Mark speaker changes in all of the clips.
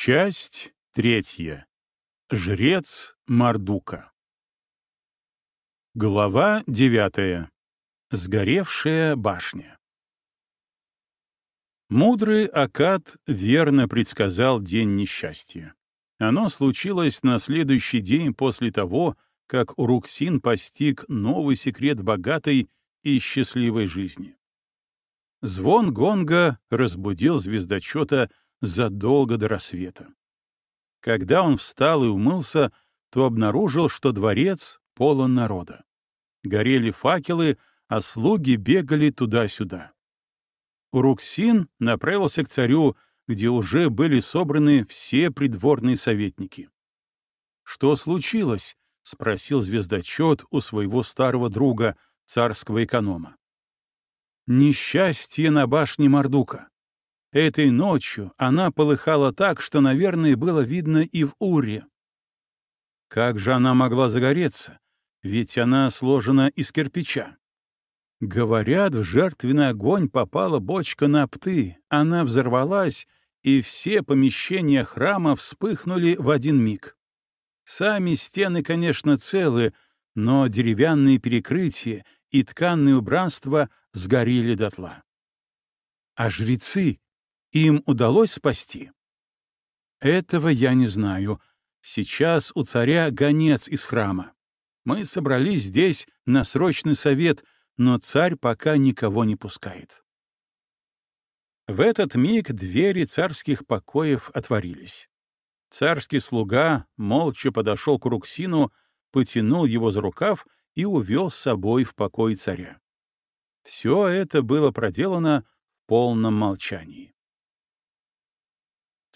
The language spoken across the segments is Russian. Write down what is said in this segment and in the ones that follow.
Speaker 1: Часть третья. Жрец Мардука. Глава девятая. Сгоревшая башня. Мудрый Акад верно предсказал день несчастья. Оно случилось на следующий день после того, как Уруксин постиг новый секрет богатой и счастливой жизни. Звон гонга разбудил звездочета задолго до рассвета. Когда он встал и умылся, то обнаружил, что дворец полон народа. Горели факелы, а слуги бегали туда-сюда. Уруксин направился к царю, где уже были собраны все придворные советники. «Что случилось?» — спросил звездочет у своего старого друга, царского эконома. «Несчастье на башне Мардука. Этой ночью она полыхала так, что, наверное, было видно и в Уре. Как же она могла загореться? Ведь она сложена из кирпича. Говорят, в жертвенный огонь попала бочка напты, она взорвалась, и все помещения храма вспыхнули в один миг. Сами стены, конечно, целы, но деревянные перекрытия и тканные убранства сгорели дотла. А жрецы, им удалось спасти? Этого я не знаю. Сейчас у царя гонец из храма. Мы собрались здесь на срочный совет, но царь пока никого не пускает. В этот миг двери царских покоев отворились. Царский слуга молча подошел к Руксину, потянул его за рукав и увел с собой в покой царя. Все это было проделано в полном молчании.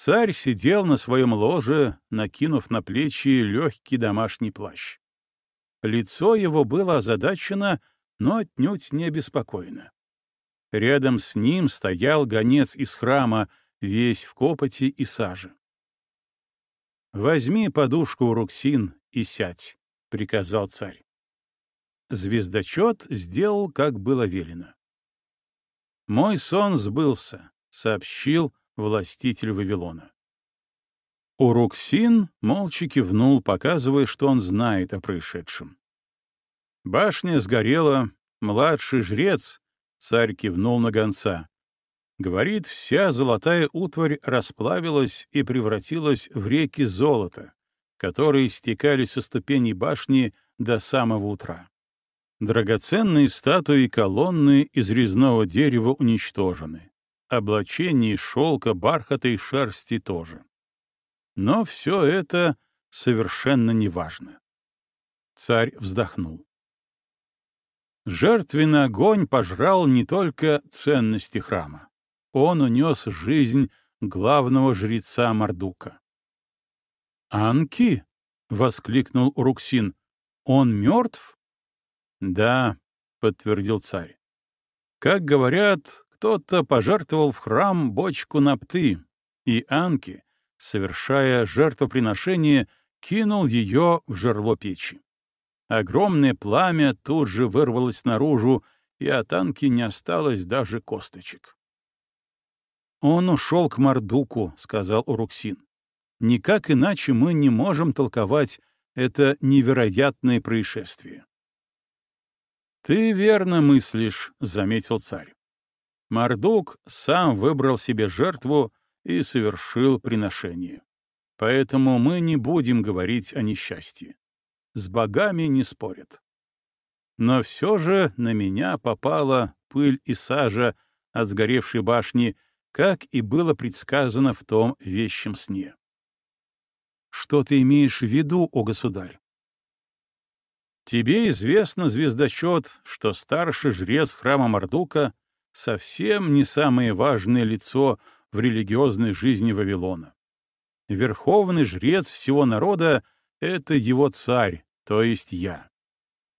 Speaker 1: Царь сидел на своем ложе, накинув на плечи легкий домашний плащ. Лицо его было озадачено, но отнюдь не обеспокоено. Рядом с ним стоял гонец из храма, весь в копоти и саже. «Возьми подушку, Руксин, и сядь», — приказал царь. Звездочет сделал, как было велено. «Мой сон сбылся», — сообщил властитель Вавилона. Уруксин молча кивнул, показывая, что он знает о происшедшем. Башня сгорела, младший жрец, царь кивнул на гонца. Говорит, вся золотая утварь расплавилась и превратилась в реки золота, которые стекали со ступеней башни до самого утра. Драгоценные статуи и колонны из резного дерева уничтожены облачение шелка, бархата и шерсти тоже. Но все это совершенно неважно. Царь вздохнул. Жертвенный огонь пожрал не только ценности храма. Он унес жизнь главного жреца Мардука. «Анки?» — воскликнул Уруксин. «Он мертв?» «Да», — подтвердил царь. «Как говорят, кто-то пожертвовал в храм бочку напты, и Анки, совершая жертвоприношение, кинул ее в жерло печи. Огромное пламя тут же вырвалось наружу, и от Анки не осталось даже косточек. «Он ушел к Мардуку», — сказал Уруксин. «Никак иначе мы не можем толковать это невероятное происшествие». «Ты верно мыслишь», — заметил царь. Мардук сам выбрал себе жертву и совершил приношение. Поэтому мы не будем говорить о несчастье. С богами не спорят. Но все же на меня попала пыль и сажа от сгоревшей башни, как и было предсказано в том вещем сне. Что ты имеешь в виду, о государь? Тебе известно, звездочет, что старший жрец храма Мардука совсем не самое важное лицо в религиозной жизни Вавилона. Верховный жрец всего народа — это его царь, то есть я.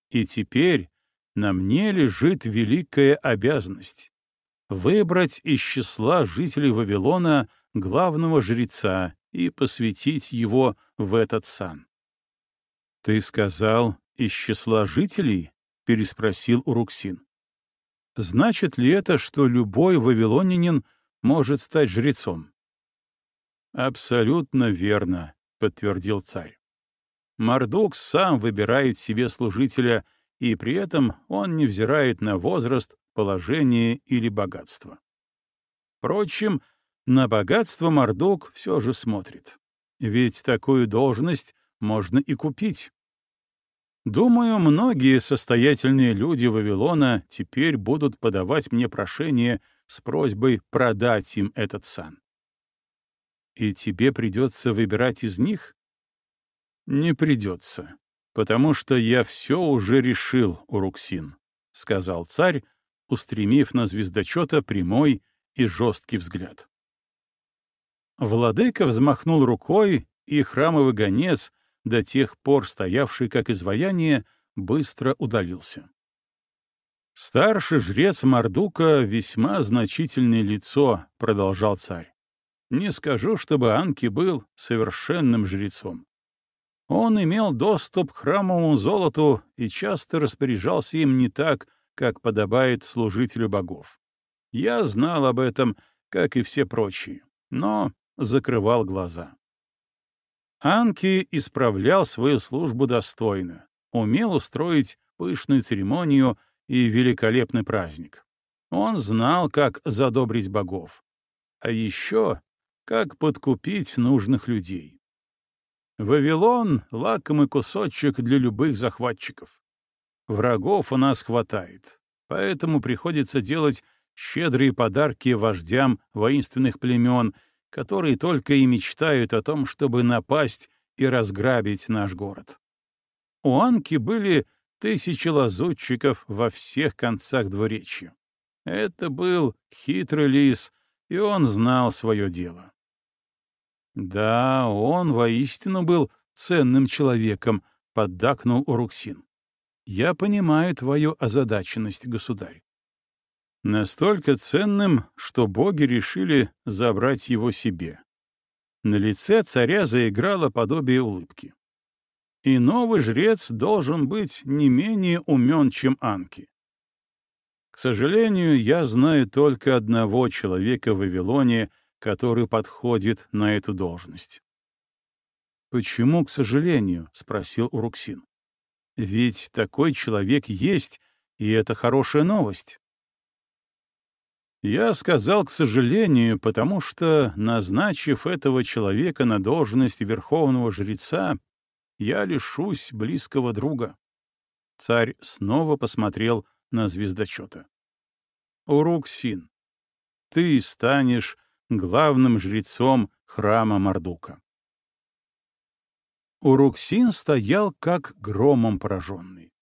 Speaker 1: И теперь на мне лежит великая обязанность — выбрать из числа жителей Вавилона главного жреца и посвятить его в этот сан. «Ты сказал, из числа жителей?» — переспросил Уруксин. Значит ли это, что любой вавилонянин может стать жрецом? Абсолютно верно, подтвердил царь. Мардук сам выбирает себе служителя, и при этом он не взирает на возраст, положение или богатство. Впрочем, на богатство Мардук все же смотрит. Ведь такую должность можно и купить. Думаю, многие состоятельные люди Вавилона теперь будут подавать мне прошение с просьбой продать им этот сан. И тебе придется выбирать из них? Не придется, потому что я все уже решил, Уруксин, — сказал царь, устремив на звездочета прямой и жесткий взгляд. Владыка взмахнул рукой, и храмовый гонец, до тех пор стоявший как изваяние, быстро удалился. «Старший жрец Мардука — весьма значительное лицо», — продолжал царь. «Не скажу, чтобы Анки был совершенным жрецом. Он имел доступ к храмовому золоту и часто распоряжался им не так, как подобает служителю богов. Я знал об этом, как и все прочие, но закрывал глаза. Анки исправлял свою службу достойно, умел устроить пышную церемонию и великолепный праздник. Он знал, как задобрить богов. А еще, как подкупить нужных людей. Вавилон — лакомый кусочек для любых захватчиков. Врагов у нас хватает, поэтому приходится делать щедрые подарки вождям воинственных племен, которые только и мечтают о том, чтобы напасть и разграбить наш город. У Анки были тысячи лазутчиков во всех концах двуречья. Это был хитрый лис, и он знал свое дело. Да, он воистину был ценным человеком, поддакнул Уруксин. Я понимаю твою озадаченность, государь. Настолько ценным, что боги решили забрать его себе. На лице царя заиграло подобие улыбки. И новый жрец должен быть не менее умен, чем Анки. К сожалению, я знаю только одного человека в Вавилоне, который подходит на эту должность. «Почему, к сожалению?» — спросил Уруксин. «Ведь такой человек есть, и это хорошая новость». Я сказал «к сожалению», потому что, назначив этого человека на должность верховного жреца, я лишусь близкого друга. Царь снова посмотрел на звездочета. Уруксин, ты станешь главным жрецом храма Мардука. Уруксин стоял как громом пораженный.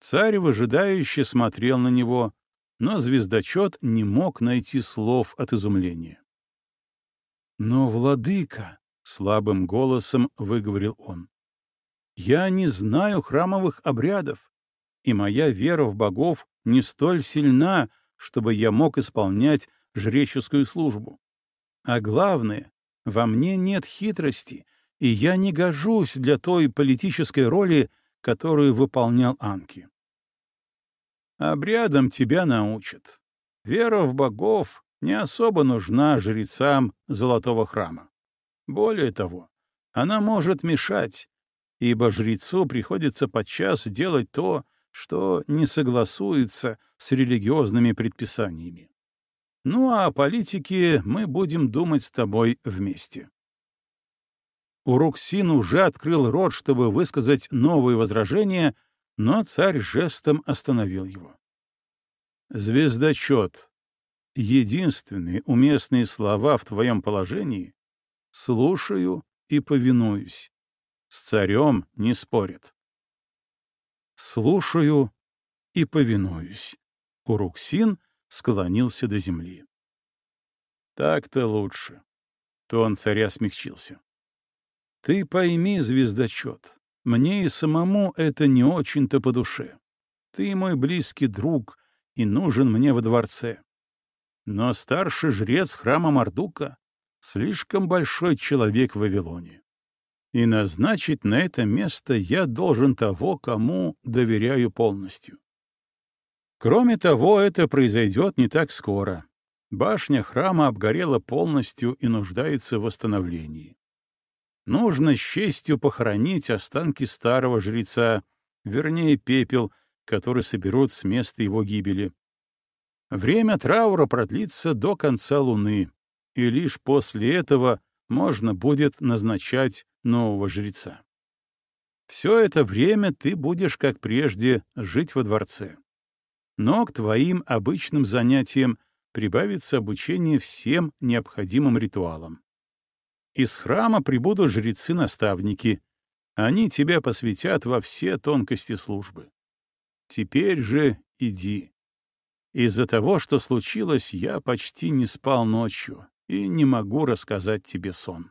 Speaker 1: Царь выжидающе смотрел на него, но звездочет не мог найти слов от изумления. «Но, владыка!» — слабым голосом выговорил он. «Я не знаю храмовых обрядов, и моя вера в богов не столь сильна, чтобы я мог исполнять жреческую службу. А главное, во мне нет хитрости, и я не гожусь для той политической роли, которую выполнял Анки. Обрядом тебя научат. Вера в богов не особо нужна жрецам Золотого храма. Более того, она может мешать, ибо жрецу приходится подчас делать то, что не согласуется с религиозными предписаниями. Ну а о политике мы будем думать с тобой вместе. Уруксин уже открыл рот, чтобы высказать новые возражения, но царь жестом остановил его. «Звездочет. Единственные уместные слова в твоем положении — слушаю и повинуюсь. С царем не спорят». «Слушаю и повинуюсь». Уруксин — склонился до земли. «Так-то лучше». Тон царя смягчился. «Ты пойми, звездочет, мне и самому это не очень-то по душе. Ты мой близкий друг и нужен мне во дворце. Но старший жрец храма Мардука — слишком большой человек в Вавилоне. И назначить на это место я должен того, кому доверяю полностью. Кроме того, это произойдет не так скоро. Башня храма обгорела полностью и нуждается в восстановлении. Нужно с честью похоронить останки старого жреца, вернее, пепел, который соберут с места его гибели. Время траура продлится до конца луны, и лишь после этого можно будет назначать нового жреца. Все это время ты будешь, как прежде, жить во дворце. Но к твоим обычным занятиям прибавится обучение всем необходимым ритуалам. Из храма прибудут жрецы-наставники. Они тебя посвятят во все тонкости службы. Теперь же иди. Из-за того, что случилось, я почти не спал ночью и не могу рассказать тебе сон.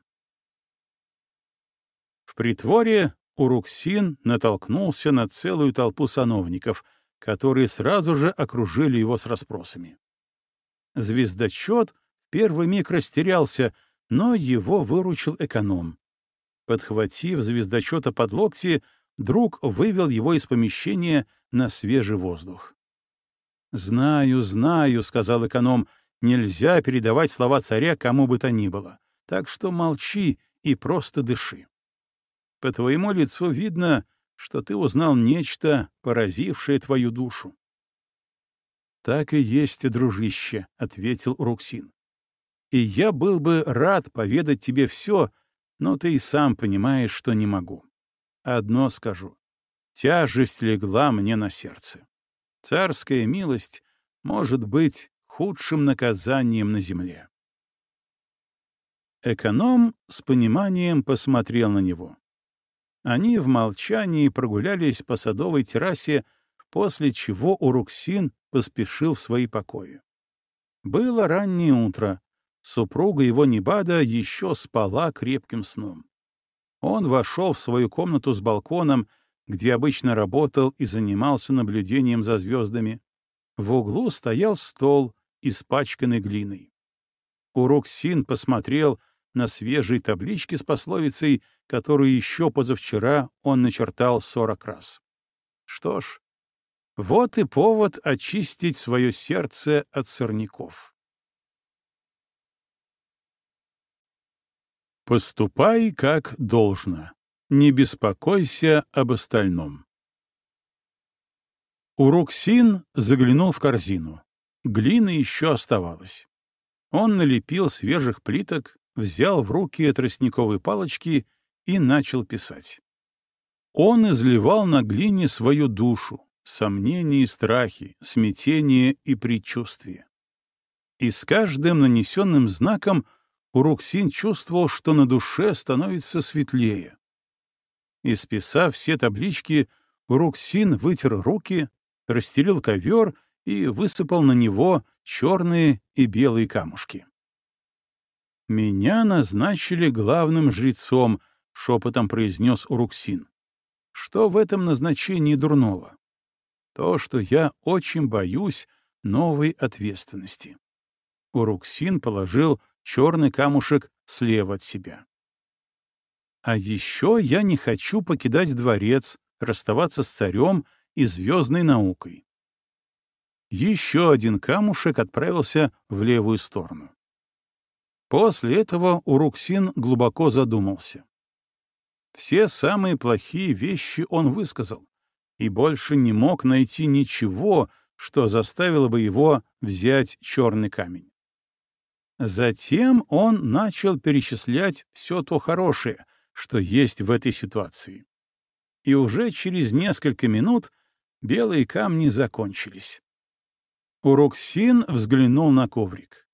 Speaker 1: В притворе Уруксин натолкнулся на целую толпу сановников, которые сразу же окружили его с расспросами. Звездочет первый миг растерялся, но его выручил эконом. Подхватив звездочета под локти, друг вывел его из помещения на свежий воздух. «Знаю, знаю», — сказал эконом, — «нельзя передавать слова царя кому бы то ни было, так что молчи и просто дыши. По твоему лицу видно, что ты узнал нечто, поразившее твою душу. «Так и есть, дружище», — ответил Руксин. «И я был бы рад поведать тебе все, но ты и сам понимаешь, что не могу. Одно скажу. Тяжесть легла мне на сердце. Царская милость может быть худшим наказанием на земле». Эконом с пониманием посмотрел на него. Они в молчании прогулялись по садовой террасе, после чего Уруксин поспешил в свои покои. Было раннее утро. Супруга его Небада еще спала крепким сном. Он вошел в свою комнату с балконом, где обычно работал и занимался наблюдением за звездами. В углу стоял стол, испачканный глиной. Уруксин посмотрел на свежие таблички с пословицей, которую еще позавчера он начертал сорок раз. Что ж, вот и повод очистить свое сердце от сорняков. Поступай как должно. Не беспокойся об остальном. Уруксин заглянул в корзину. Глина еще оставалась. Он налепил свежих плиток, взял в руки тростниковые палочки и начал писать. Он изливал на глине свою душу, сомнения и страхи, смятение и предчувствие. И с каждым нанесенным знаком Уруксин чувствовал, что на душе становится светлее. Исписав все таблички, Уруксин вытер руки, расстелил ковер и высыпал на него черные и белые камушки. «Меня назначили главным жрецом», — шепотом произнес Уруксин. «Что в этом назначении дурного? То, что я очень боюсь новой ответственности». Уруксин положил черный камушек слева от себя. «А еще я не хочу покидать дворец, расставаться с царем и звездной наукой». Еще один камушек отправился в левую сторону. После этого Уруксин глубоко задумался. Все самые плохие вещи он высказал, и больше не мог найти ничего, что заставило бы его взять черный камень. Затем он начал перечислять все то хорошее, что есть в этой ситуации. И уже через несколько минут белые камни закончились. Уруксин взглянул на коврик.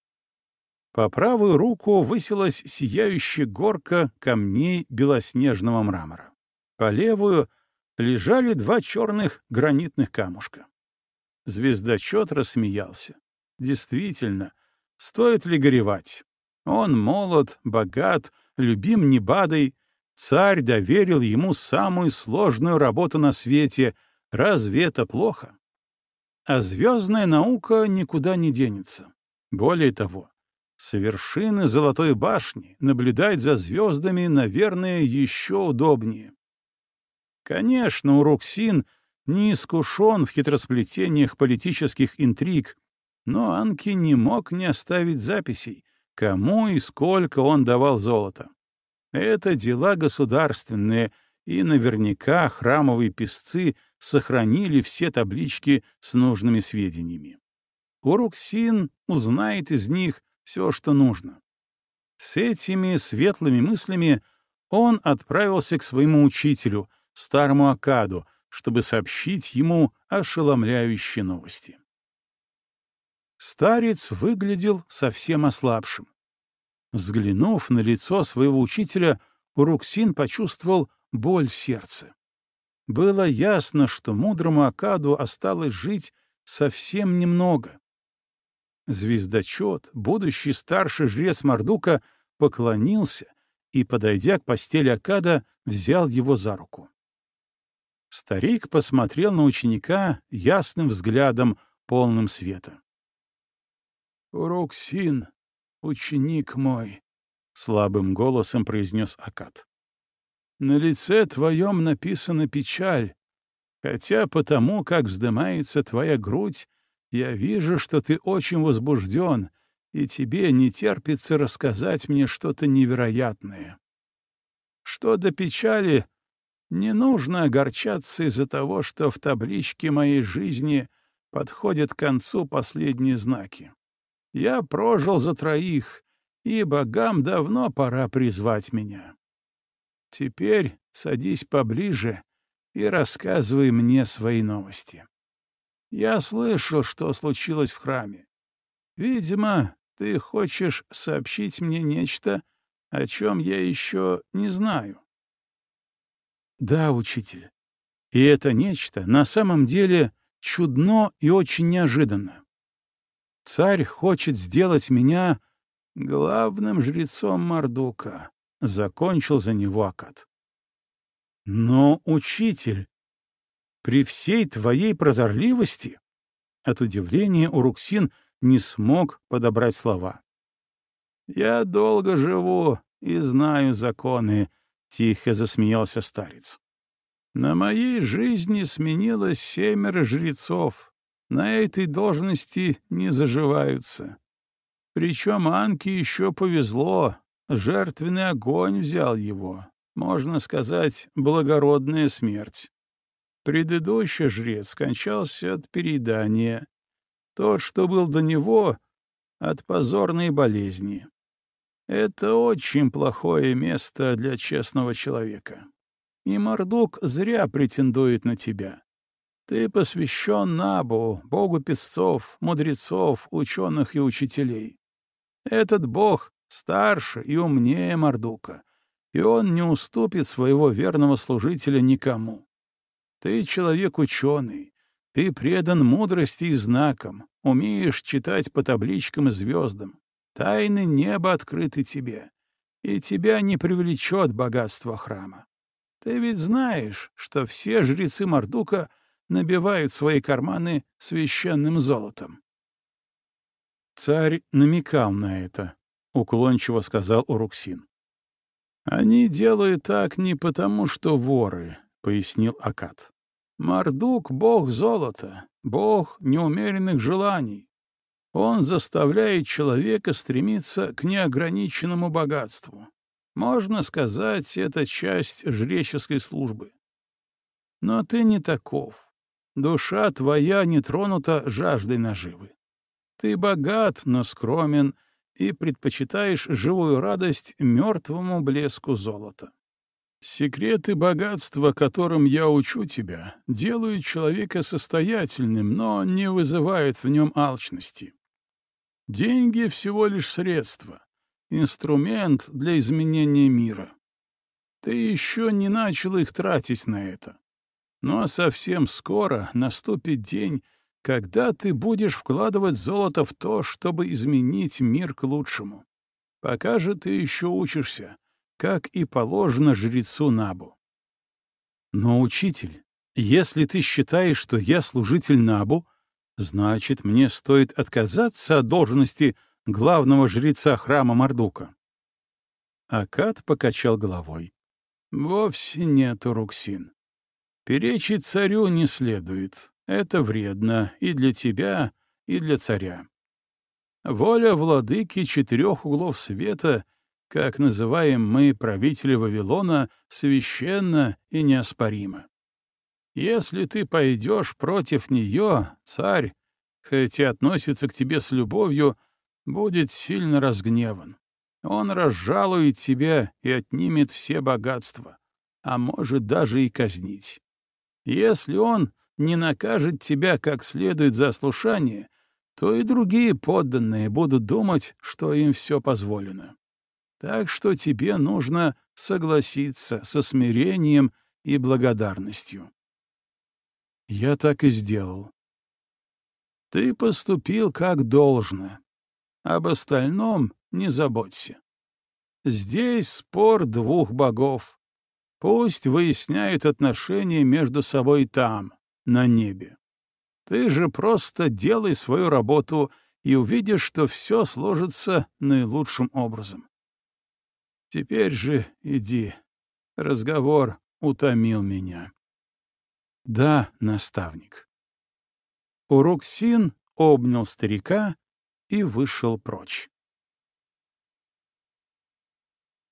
Speaker 1: По правую руку высилась сияющая горка камней белоснежного мрамора. По левую лежали два черных гранитных камушка. Звездочет рассмеялся. Действительно, стоит ли горевать? Он молод, богат, любим Небадой. Царь доверил ему самую сложную работу на свете. Разве это плохо? А звездная наука никуда не денется. Более того, с вершины Золотой башни наблюдать за звездами, наверное, еще удобнее. Конечно, Уруксин не искушен в хитросплетениях политических интриг, но Анки не мог не оставить записей, кому и сколько он давал золота. Это дела государственные, и наверняка храмовые песцы сохранили все таблички с нужными сведениями. Уруксин узнает из них все, что нужно. С этими светлыми мыслями он отправился к своему учителю, старому Акаду, чтобы сообщить ему ошеломляющие новости. Старец выглядел совсем ослабшим. Взглянув на лицо своего учителя, Уруксин почувствовал боль в сердце. Было ясно, что мудрому Акаду осталось жить совсем немного. Звездочет, будущий старший жрец Мардука, поклонился и, подойдя к постели Акада, взял его за руку. Старик посмотрел на ученика ясным взглядом, полным света. «Уроксин, ученик мой», — слабым голосом произнес Акад. «На лице твоем написана печаль, хотя потому, как вздымается твоя грудь, я вижу, что ты очень возбужден, и тебе не терпится рассказать мне что-то невероятное. Что до печали, не нужно огорчаться из-за того, что в табличке моей жизни подходят к концу последние знаки. Я прожил за троих, и богам давно пора призвать меня. Теперь садись поближе и рассказывай мне свои новости. Я слышал, что случилось в храме. Видимо, ты хочешь сообщить мне нечто, о чем я еще не знаю. Да, учитель. И это нечто на самом деле чудно и очень неожиданно. Царь хочет сделать меня главным жрецом Мардука. Закончил за него Акад. Но, учитель, при всей твоей прозорливости? От удивления Уруксин не смог подобрать слова. «Я долго живу и знаю законы», — тихо засмеялся старец. «На моей жизни сменилось семеро жрецов. На этой должности не заживаются. Причем Анке еще повезло, жертвенный огонь взял его. Можно сказать, благородная смерть. Предыдущий жрец скончался от переедания. Тот, что был до него, — от позорной болезни. Это очень плохое место для честного человека. И Мордук зря претендует на тебя. Ты посвящен Набу, богу песцов, мудрецов, ученых и учителей. Этот бог старше и умнее Мордука, и он не уступит своего верного служителя никому. Ты человек ученый, ты предан мудрости и знакам, умеешь читать по табличкам и звездам. Тайны неба открыты тебе, и тебя не привлечет богатство храма. Ты ведь знаешь, что все жрецы Мардука набивают свои карманы священным золотом. Царь намекал на это, — уклончиво сказал Уруксин. Они делают так не потому, что воры, пояснил Акад. Мардук — бог золота, бог неумеренных желаний. Он заставляет человека стремиться к неограниченному богатству. Можно сказать, это часть жреческой службы. Но ты не таков. Душа твоя не тронута жаждой наживы. Ты богат, но скромен, и предпочитаешь живую радость мертвому блеску золота. Секреты богатства, которым я учу тебя, делают человека состоятельным, но не вызывают в нем алчности. Деньги — всего лишь средство, инструмент для изменения мира. Ты еще не начал их тратить на это. Но совсем скоро наступит день, когда ты будешь вкладывать золото в то, чтобы изменить мир к лучшему. Пока же ты еще учишься, как и положено жрецу Набу. Но, учитель, если ты считаешь, что я служитель Набу, значит, мне стоит отказаться от должности главного жреца храма Мардука. Акад покачал головой. Вовсе нет, Уруксин. Перечить царю не следует. Это вредно и для тебя, и для царя. Воля владыки четырех углов света, как называем мы правители Вавилона, священна и неоспорима. Если ты пойдешь против нее, царь, хоть и относится к тебе с любовью, будет сильно разгневан. Он разжалует тебя и отнимет все богатства, а может даже и казнить. Если он не накажет тебя как следует за слушание, то и другие подданные будут думать, что им все позволено. Так что тебе нужно согласиться со смирением и благодарностью. Я так и сделал. Ты поступил как должно. Об остальном не заботься. Здесь спор двух богов. Пусть выясняют отношения между собой там, на небе. Ты же просто делай свою работу и увидишь, что все сложится наилучшим образом. Теперь же иди. Разговор утомил меня. Да, наставник. Уроксин обнял старика и вышел прочь.